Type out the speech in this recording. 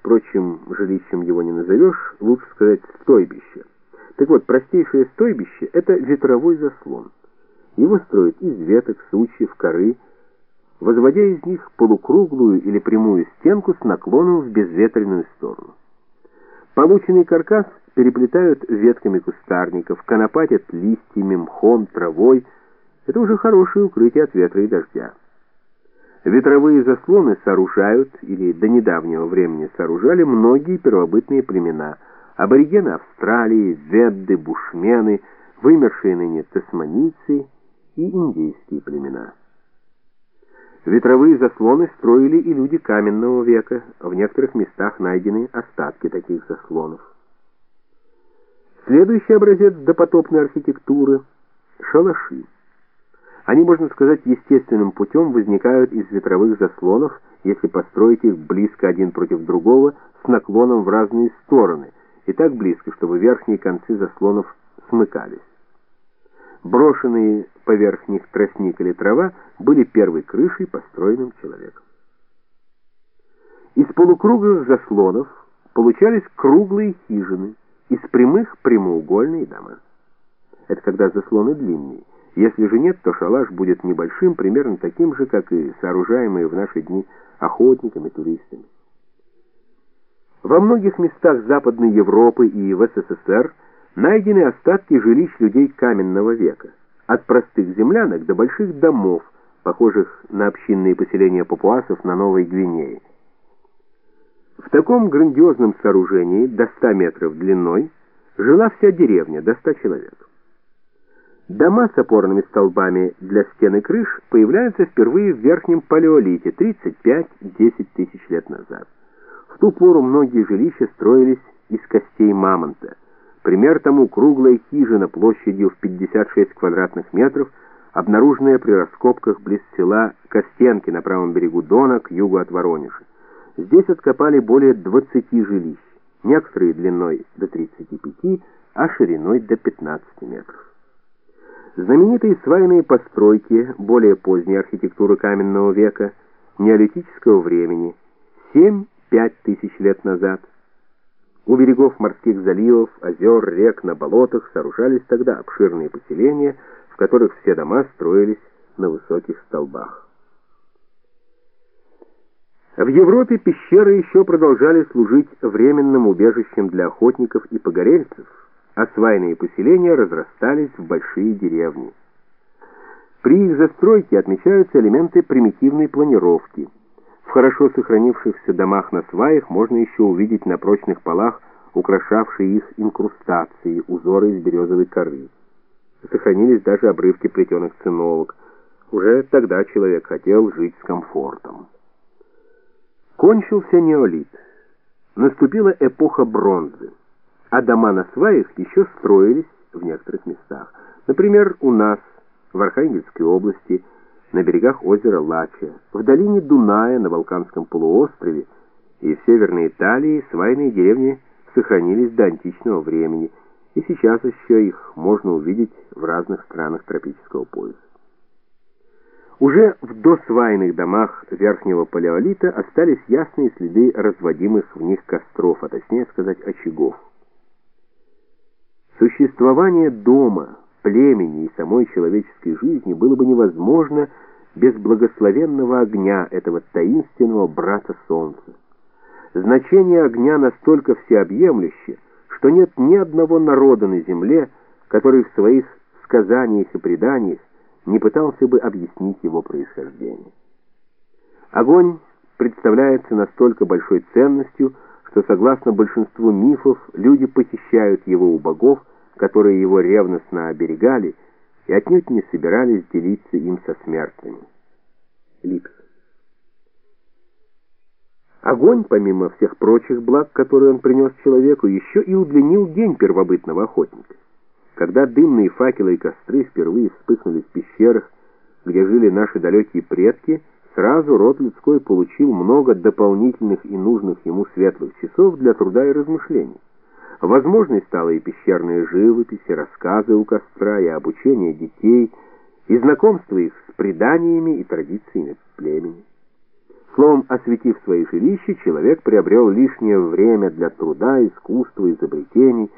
впрочем, жилищем его не назовешь, лучше сказать стойбище. Так вот, простейшее стойбище — это ветровой заслон. Его строят из веток, сучьев, коры, возводя из них полукруглую или прямую стенку с наклоном в безветренную сторону. Полученный каркас переплетают ветками кустарников, конопатят листьями, мхом, травой. Это уже хорошее укрытие от ветра и дождя. Ветровые заслоны сооружают, или до недавнего времени сооружали, многие первобытные племена. Аборигены Австралии, ведды, бушмены, вымершие ныне тасманийцы и индейские племена. Ветровые заслоны строили и люди каменного века. В некоторых местах найдены остатки таких заслонов. Следующий образец допотопной архитектуры — шалаши. Они, можно сказать, естественным путем возникают из ветровых заслонов, если построить их близко один против другого с наклоном в разные стороны, и так близко, чтобы верхние концы заслонов смыкались. Брошенные поверх них тростник или трава были первой крышей, построенным человеком. Из полукруглых заслонов получались круглые хижины, из прямых прямоугольные дома. Это когда заслоны длинные. Если же нет, то шалаш будет небольшим, примерно таким же, как и сооружаемые в наши дни охотниками, туристами. Во многих местах Западной Европы и в СССР найдены остатки жилищ людей каменного века, от простых землянок до больших домов, похожих на общинные поселения папуасов на Новой Гвинее. В таком грандиозном сооружении до 100 метров длиной жила вся деревня, до 100 человек. Дома с опорными столбами для стен и крыш появляются впервые в верхнем палеолите 35-10 тысяч лет назад. В ту пору многие жилища строились из костей мамонта. Пример тому круглая хижина площадью в 56 квадратных метров, обнаруженная при раскопках близ села Костенки на правом берегу Дона к югу от Воронежа. Здесь откопали более 20 жилищ, некоторые длиной до 35, а шириной до 15 метров. Знаменитые свайные постройки более поздней архитектуры каменного века, неолитического времени, 7-5 тысяч лет назад. У берегов морских заливов, озер, рек, на болотах сооружались тогда обширные поселения, в которых все дома строились на высоких столбах. В Европе пещеры еще продолжали служить временным убежищем для охотников и погорельцев, а поселения разрастались в большие деревни. При их застройке отмечаются элементы примитивной планировки. В хорошо сохранившихся домах на сваях можно еще увидеть на прочных полах украшавшие их инкрустации, узоры из березовой коры. Сохранились даже обрывки плетеных циновок. Уже тогда человек хотел жить с комфортом. Кончился неолит. Наступила эпоха бронзы а дома на сваях еще строились в некоторых местах. Например, у нас, в Архангельской области, на берегах озера Лача, в долине Дуная на Балканском полуострове и в Северной Италии свайные деревни сохранились до античного времени, и сейчас еще их можно увидеть в разных странах тропического пояса. Уже в досвайных домах верхнего палеолита остались ясные следы разводимых в них костров, а точнее сказать очагов. Существование дома, племени и самой человеческой жизни было бы невозможно без благословенного огня этого таинственного брата солнца. Значение огня настолько всеобъемлюще, что нет ни одного народа на земле, который в своих сказаниях и преданиях не пытался бы объяснить его происхождение. Огонь представляется настолько большой ценностью, что, согласно большинству мифов, люди похищают его у богов, которые его ревностно оберегали и отнюдь не собирались делиться им со смертными. Ликс. Огонь, помимо всех прочих благ, которые он принес человеку, еще и удлинил день первобытного охотника. Когда дымные факелы и костры впервые вспыхнули в пещерах, где жили наши далекие предки, сразу род людской получил много дополнительных и нужных ему светлых часов для труда и размышлений. Возможной стала и пещерная живопись, и рассказы у костра, и обучение детей, и знакомство их с преданиями и традициями племени. Словом, осветив свои жилища, человек приобрел лишнее время для труда, искусства, изобретений,